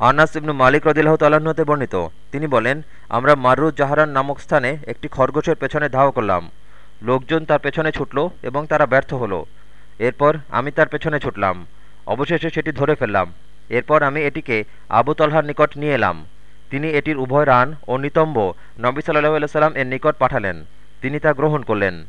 আনাস ইবনু মালিক রদিল্লাহ তাল্লাহতে বর্ণিত। তিনি বলেন, আমরা মাররুজ জাহারান নামক স্থানে একটি খরগোশের পেছনে ধাওয়া করলাম। লোকজন তার পেছনে ছুটল এবং তারা ব্যর্থ হলো। এরপর আমি তার পেছনে ছুটলাম। অবশেষে সেটি ধরে ফেললাম। এরপর আমি এটিকে আবু তলহার নিকট নিয়ে এলাম। তিনি এটির উভয় রান ও নিতম্ব নবী সাল্লাহ সাল্লাম এর নিকট পাঠালেন। তিনি তা গ্রহণ করলেন।